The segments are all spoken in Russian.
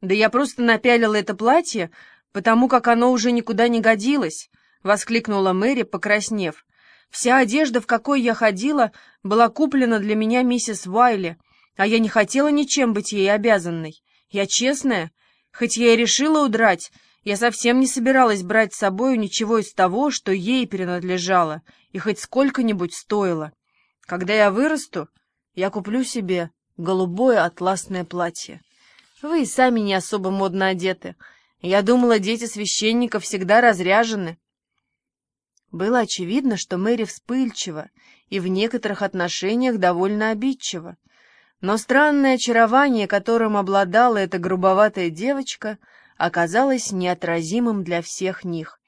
Да я просто напялила это платье, потому как оно уже никуда не годилось, — воскликнула Мэри, покраснев. Вся одежда, в какой я ходила, была куплена для меня миссис Вайли, а я не хотела ничем быть ей обязанной. Я честная, хоть я и решила удрать, я совсем не собиралась брать с собой ничего из того, что ей принадлежало и хоть сколько-нибудь стоило. Когда я вырасту, я куплю себе голубое атласное платье. Вы и сами не особо модно одеты. Я думала, дети священников всегда разряжены. Было очевидно, что Мэри вспыльчива и в некоторых отношениях довольно обидчива. Но странное очарование, которым обладала эта грубоватая девочка, оказалось неотразимым для всех них.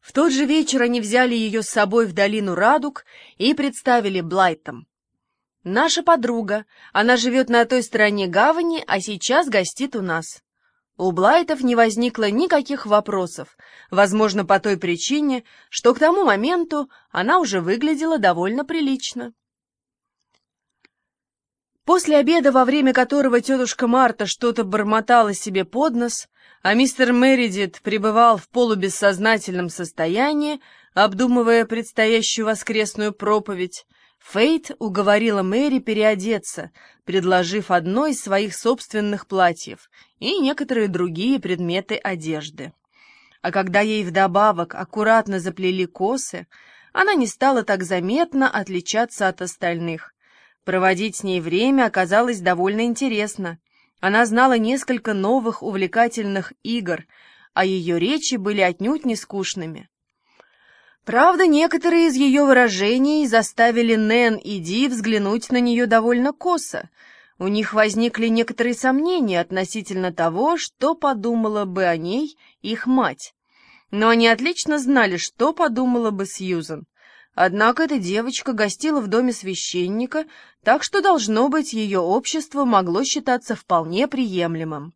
В тот же вечер они взяли ее с собой в долину Радуг и представили Блайтом. «Наша подруга. Она живет на той стороне гавани, а сейчас гостит у нас». У Блайтов не возникло никаких вопросов, возможно, по той причине, что к тому моменту она уже выглядела довольно прилично. После обеда, во время которого тетушка Марта что-то бормотала себе под нос, а мистер Мередит пребывал в полубессознательном состоянии, обдумывая предстоящую воскресную проповедь, Фейт уговорила Мэри переодеться, предложив одно из своих собственных платьев и некоторые другие предметы одежды. А когда ей вдобавок аккуратно заплели косы, она не стала так заметно отличаться от остальных. Проводить с ней время оказалось довольно интересно. Она знала несколько новых увлекательных игр, а ее речи были отнюдь не скучными. Правда, некоторые из ее выражений заставили Нэн и Ди взглянуть на нее довольно косо. У них возникли некоторые сомнения относительно того, что подумала бы о ней их мать. Но они отлично знали, что подумала бы Сьюзан. Однако эта девочка гостила в доме священника, так что, должно быть, ее общество могло считаться вполне приемлемым.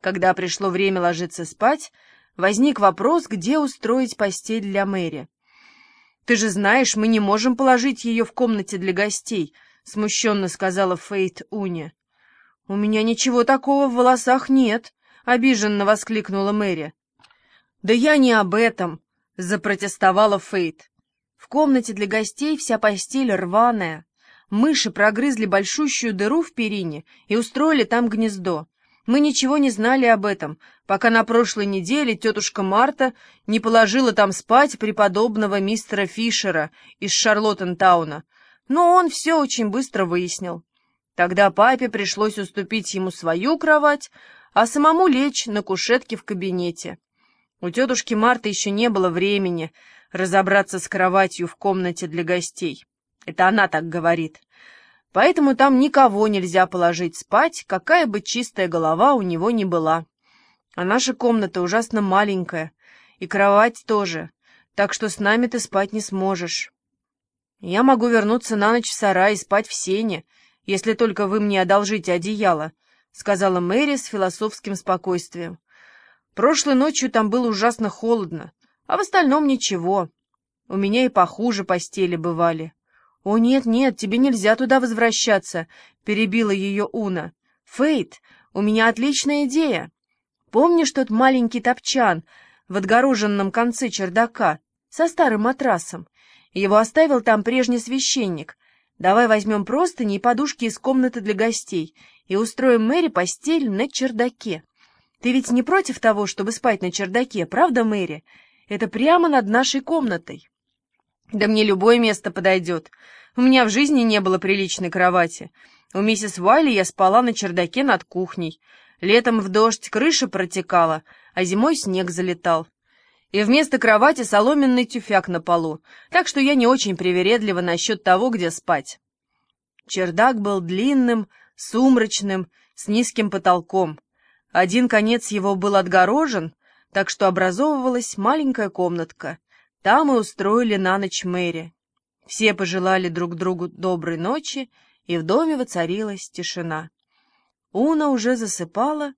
Когда пришло время ложиться спать, возник вопрос, где устроить постель для Мэри. «Ты же знаешь, мы не можем положить ее в комнате для гостей», — смущенно сказала Фейт Уни. «У меня ничего такого в волосах нет», — обиженно воскликнула Мэри. «Да я не об этом», — запротестовала Фейт. «В комнате для гостей вся постель рваная. Мыши прогрызли большущую дыру в перине и устроили там гнездо. Мы ничего не знали об этом, пока на прошлой неделе тетушка Марта не положила там спать преподобного мистера Фишера из Шарлоттентауна, но он все очень быстро выяснил. Тогда папе пришлось уступить ему свою кровать, а самому лечь на кушетке в кабинете. У тетушки Марты еще не было времени разобраться с кроватью в комнате для гостей. Это она так говорит поэтому там никого нельзя положить спать, какая бы чистая голова у него ни была. А наша комната ужасно маленькая, и кровать тоже, так что с нами ты спать не сможешь. Я могу вернуться на ночь в сарай и спать в сене, если только вы мне одолжите одеяло, — сказала Мэри с философским спокойствием. Прошлой ночью там было ужасно холодно, а в остальном ничего. У меня и похуже постели бывали. «О, нет-нет, тебе нельзя туда возвращаться», — перебила ее Уна. «Фейт, у меня отличная идея. Помнишь тот маленький топчан в отгороженном конце чердака со старым матрасом? Его оставил там прежний священник. Давай возьмем простыни и подушки из комнаты для гостей и устроим Мэри постель на чердаке. Ты ведь не против того, чтобы спать на чердаке, правда, Мэри? Это прямо над нашей комнатой». «Да мне любое место подойдет. У меня в жизни не было приличной кровати. У миссис Уайли я спала на чердаке над кухней. Летом в дождь крыша протекала, а зимой снег залетал. И вместо кровати соломенный тюфяк на полу, так что я не очень привередлива насчет того, где спать». Чердак был длинным, сумрачным, с низким потолком. Один конец его был отгорожен, так что образовывалась маленькая комнатка. Там и устроили на ночь Мэри. Все пожелали друг другу доброй ночи, и в доме воцарилась тишина. Уна уже засыпала,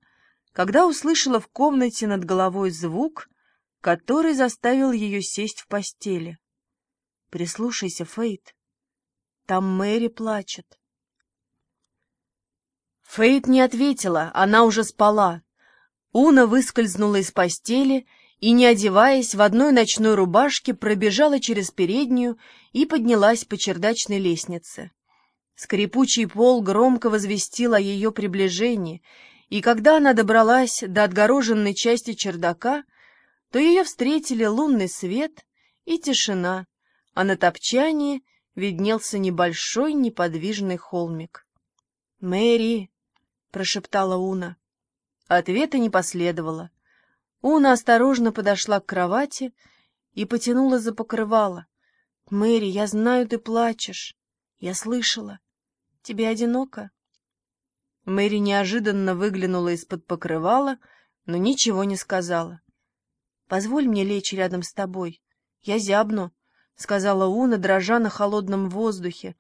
когда услышала в комнате над головой звук, который заставил ее сесть в постели. «Прислушайся, Фейт, там Мэри плачет». Фейт не ответила, она уже спала. Уна выскользнула из постели и, не одеваясь, в одной ночной рубашке пробежала через переднюю и поднялась по чердачной лестнице. Скрипучий пол громко возвестил о ее приближении, и когда она добралась до отгороженной части чердака, то ее встретили лунный свет и тишина, а на топчании виднелся небольшой неподвижный холмик. «Мэри!» — прошептала Уна. Ответа не последовало. Уна осторожно подошла к кровати и потянула за покрывало. «Мэри, я знаю, ты плачешь. Я слышала. Тебе одиноко?» Мэри неожиданно выглянула из-под покрывала, но ничего не сказала. «Позволь мне лечь рядом с тобой. Я зябну», — сказала Уна, дрожа на холодном воздухе,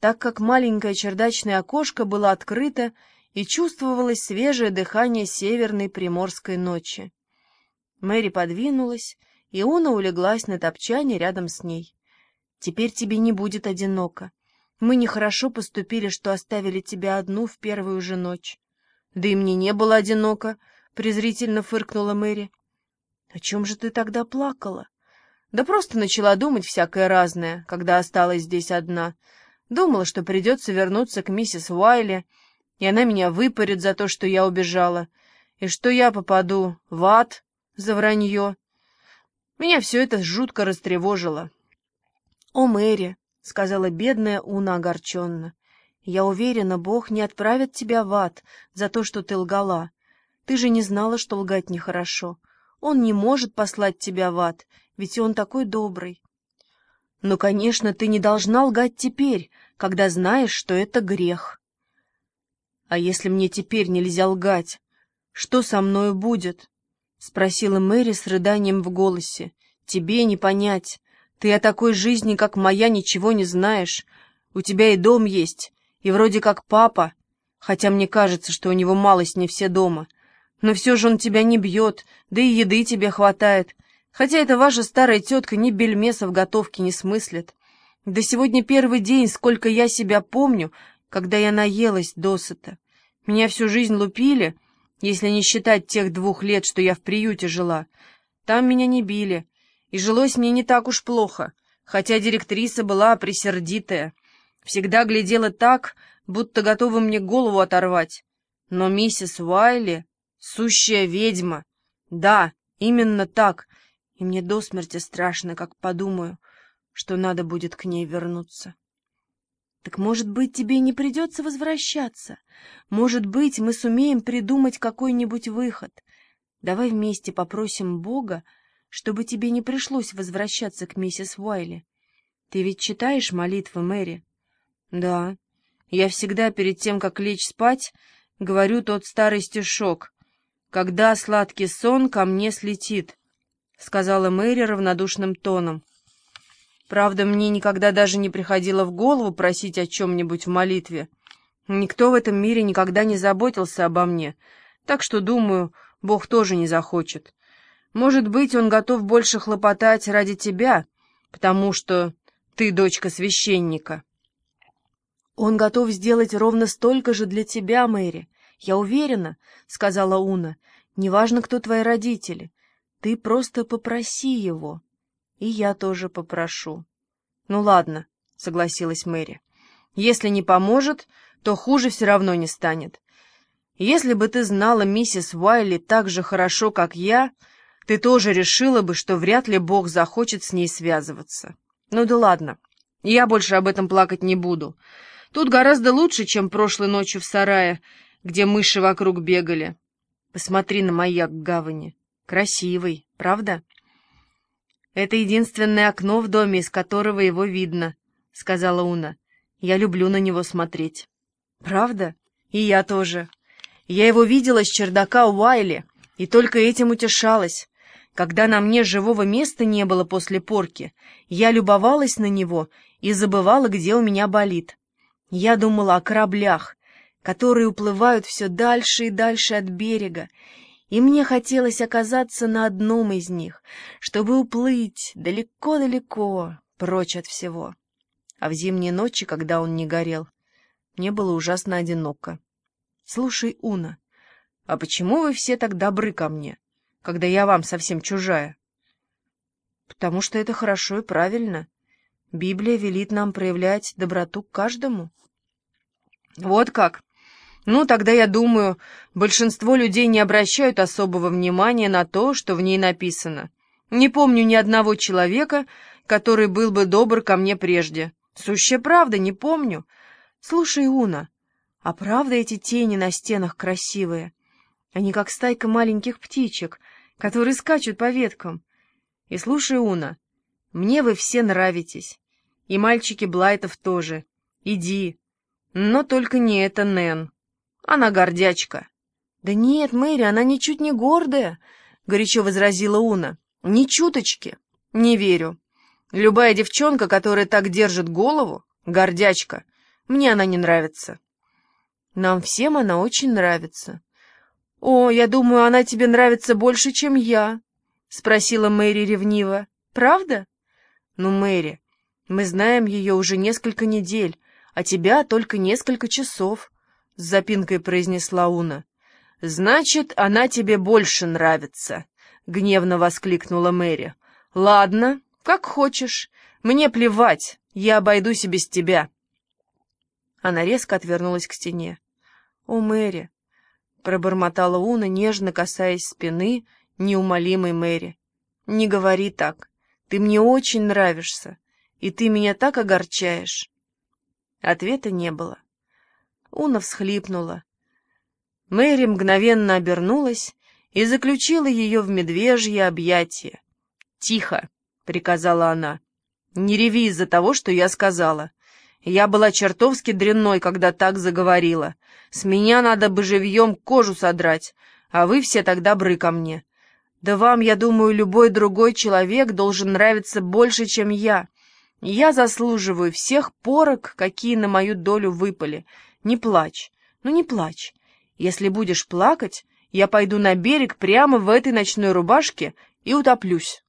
так как маленькое чердачное окошко было открыто и чувствовалось свежее дыхание северной приморской ночи. Мэри подвинулась, и Уна улеглась на топчане рядом с ней. «Теперь тебе не будет одиноко. Мы нехорошо поступили, что оставили тебя одну в первую же ночь». «Да и мне не было одиноко», — презрительно фыркнула Мэри. «О чем же ты тогда плакала?» «Да просто начала думать всякое разное, когда осталась здесь одна. Думала, что придется вернуться к миссис Уайли, и она меня выпарит за то, что я убежала, и что я попаду в ад за вранье. Меня все это жутко растревожило. — О, Мэри, — сказала бедная Уна огорченно, — я уверена, Бог не отправит тебя в ад за то, что ты лгала. Ты же не знала, что лгать нехорошо. Он не может послать тебя в ад, ведь он такой добрый. Но, конечно, ты не должна лгать теперь, когда знаешь, что это грех. А если мне теперь нельзя лгать, что со мною будет? — спросила Мэри с рыданием в голосе. — Тебе не понять. Ты о такой жизни, как моя, ничего не знаешь. У тебя и дом есть, и вроде как папа, хотя мне кажется, что у него малость не все дома. Но все же он тебя не бьет, да и еды тебе хватает, хотя эта ваша старая тетка ни бельмеса в готовке не смыслит. Да сегодня первый день, сколько я себя помню, когда я наелась досыта. Меня всю жизнь лупили — если не считать тех двух лет, что я в приюте жила. Там меня не били, и жилось мне не так уж плохо, хотя директриса была присердитая. Всегда глядела так, будто готова мне голову оторвать. Но миссис Уайли — сущая ведьма. Да, именно так, и мне до смерти страшно, как подумаю, что надо будет к ней вернуться. Так, может быть, тебе не придется возвращаться? Может быть, мы сумеем придумать какой-нибудь выход? Давай вместе попросим Бога, чтобы тебе не пришлось возвращаться к миссис Уайли. Ты ведь читаешь молитвы Мэри? Да. Я всегда перед тем, как лечь спать, говорю тот старый стишок. «Когда сладкий сон ко мне слетит», — сказала Мэри равнодушным тоном. Правда, мне никогда даже не приходило в голову просить о чем-нибудь в молитве. Никто в этом мире никогда не заботился обо мне, так что, думаю, Бог тоже не захочет. Может быть, Он готов больше хлопотать ради тебя, потому что ты дочка священника. Он готов сделать ровно столько же для тебя, Мэри. Я уверена, — сказала Уна. Неважно, кто твои родители. Ты просто попроси его. И я тоже попрошу. Ну ладно, согласилась Мэри. Если не поможет, то хуже все равно не станет. Если бы ты знала миссис Уайли так же хорошо, как я, ты тоже решила бы, что вряд ли Бог захочет с ней связываться. Ну да ладно, я больше об этом плакать не буду. Тут гораздо лучше, чем прошлой ночью в сарае, где мыши вокруг бегали. Посмотри на маяк в гавани. Красивый, правда? «Это единственное окно в доме, из которого его видно», — сказала Уна. «Я люблю на него смотреть». «Правда? И я тоже. Я его видела с чердака Уайли, и только этим утешалась. Когда на мне живого места не было после порки, я любовалась на него и забывала, где у меня болит. Я думала о кораблях, которые уплывают все дальше и дальше от берега, и мне хотелось оказаться на одном из них, чтобы уплыть далеко-далеко, прочь от всего. А в зимние ночи, когда он не горел, мне было ужасно одиноко. Слушай, Уна, а почему вы все так добры ко мне, когда я вам совсем чужая? Потому что это хорошо и правильно. Библия велит нам проявлять доброту к каждому. Вот как. Ну, тогда, я думаю, большинство людей не обращают особого внимания на то, что в ней написано. Не помню ни одного человека, который был бы добр ко мне прежде. Сущая правда, не помню. Слушай, Уна, а правда эти тени на стенах красивые? Они как стайка маленьких птичек, которые скачут по веткам. И слушай, Уна, мне вы все нравитесь. И мальчики Блайтов тоже. Иди. Но только не это Нэн. Она гордячка. «Да нет, Мэри, она ничуть не гордая», — горячо возразила Уна. «Ни чуточки. Не верю. Любая девчонка, которая так держит голову, — гордячка. Мне она не нравится». «Нам всем она очень нравится». «О, я думаю, она тебе нравится больше, чем я», — спросила Мэри ревниво. «Правда?» «Ну, Мэри, мы знаем ее уже несколько недель, а тебя только несколько часов». — с запинкой произнесла Уна. «Значит, она тебе больше нравится», — гневно воскликнула Мэри. «Ладно, как хочешь. Мне плевать, я обойдусь и без тебя». Она резко отвернулась к стене. «О, Мэри!» — пробормотала Уна, нежно касаясь спины неумолимой Мэри. «Не говори так. Ты мне очень нравишься, и ты меня так огорчаешь». Ответа не было. Уна всхлипнула. Мэри мгновенно обернулась и заключила ее в медвежье объятие. «Тихо!» — приказала она. «Не реви из-за того, что я сказала. Я была чертовски дрянной, когда так заговорила. С меня надо бы живьем кожу содрать, а вы все так добры ко мне. Да вам, я думаю, любой другой человек должен нравиться больше, чем я. Я заслуживаю всех порок, какие на мою долю выпали, не плачь, ну не плачь. Если будешь плакать, я пойду на берег прямо в этой ночной рубашке и утоплюсь.